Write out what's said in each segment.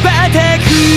ばたく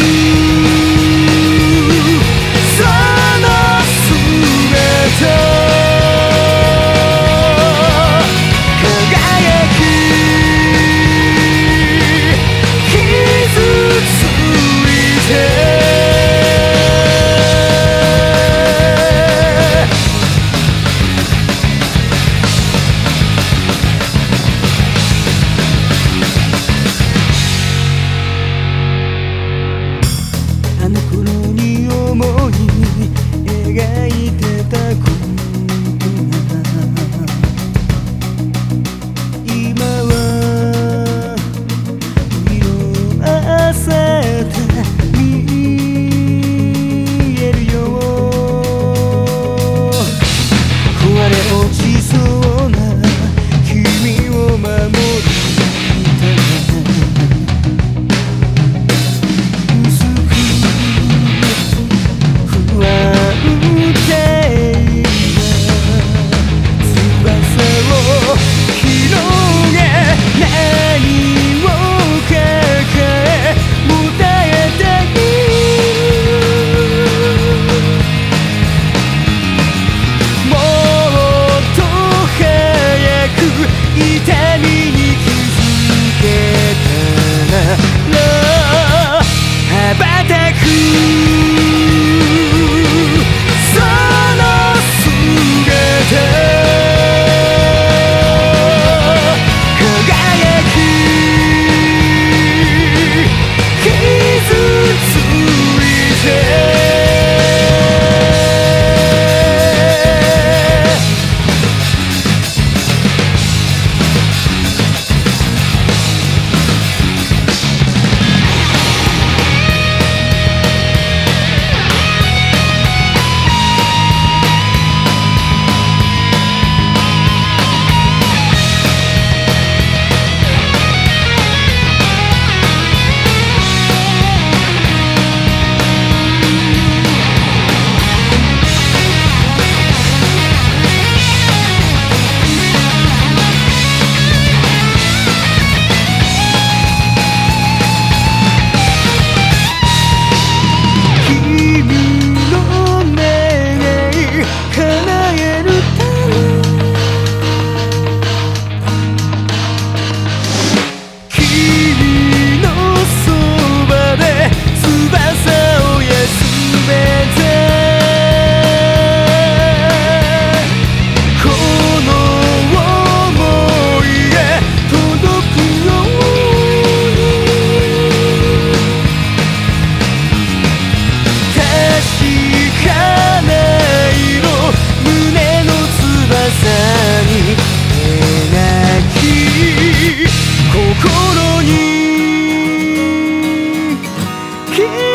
keep